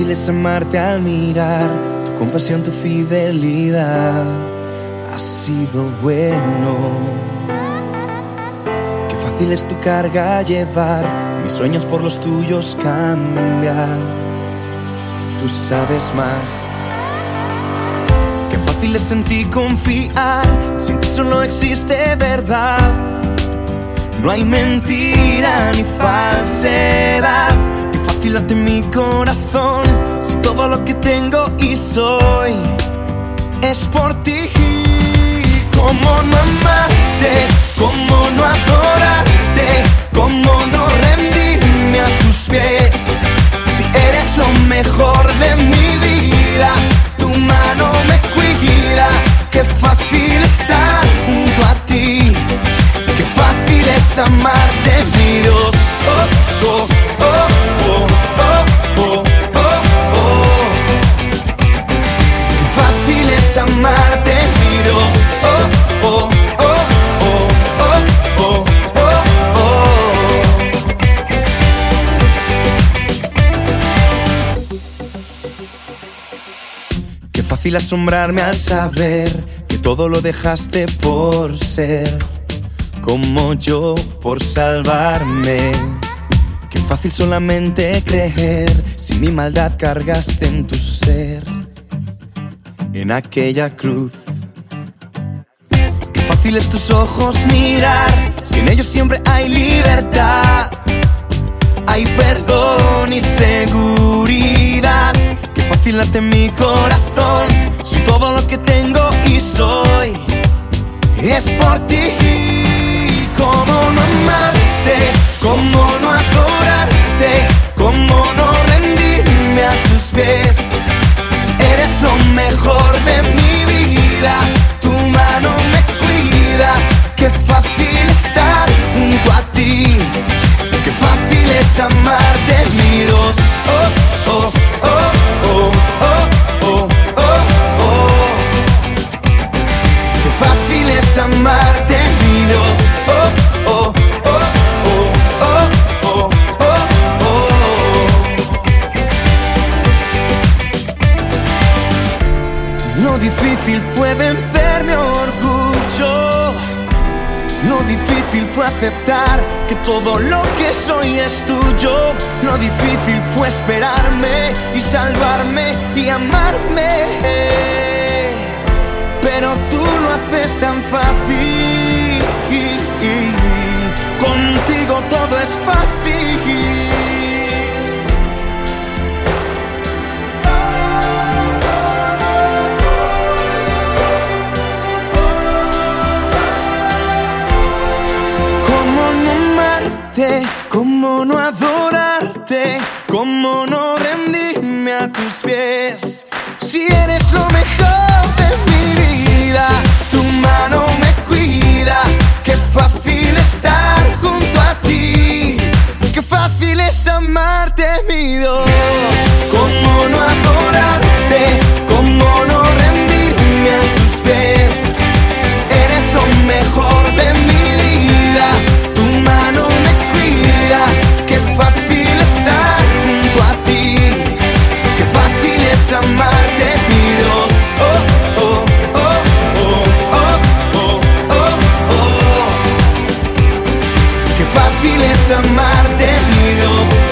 fácil es amarte al mirar tu compasión, tu fidelidad. Ha sido bueno. Qué fácil es tu carga llevar, mis sueños por los tuyos cambiar. Tú sabes más. Qué fácil es en ti confiar, sin ti solo existe verdad. No hay mentira ni falsedad Fílate mi corazón si todo lo que tengo y soy es por ti. ¿Cómo no amarte? ¿Cómo no adorarte? ¿Cómo no rendirme a tus pies? Si eres lo mejor de mi vida, tu mano me cuida. Qué fácil estar junto a ti. Qué fácil es amarte, mi Dios. Oh, oh, fácil asombrarme al saber que todo lo dejaste por ser como yo por salvarme. Qué fácil solamente creer si mi maldad cargaste en tu ser en aquella cruz. Qué fácil es tus ojos mirar, sin ellos siempre hay libertad. Hay perdón y seguridad. Qué fácil mi es por ti. ¿Cómo no amarte? ¿Cómo no adorarte? ¿Cómo no rendirme a tus pies? Eres lo mejor de mi vida, tu mano me cuida. Qué fácil estar junto a ti, qué fácil es amarte, mi Dios. Oh, oh, oh, oh, oh, oh, oh, oh. Qué fácil es amarte, Dios. Oh, oh. difícil fue vencer mi orgullo. Lo difícil fue aceptar que todo lo que soy es tuyo. Lo difícil fue esperarme y salvarme y amarme. Pero tú lo haces tan fácil. Contigo todo es fácil. cómo no adorarte, cómo no rendirme a tus pies. Si eres lo mejor vida, tu mano me cuida. Qué fácil estar junto a ti, qué fácil es amarte, mi Dios. Es amarte, mi.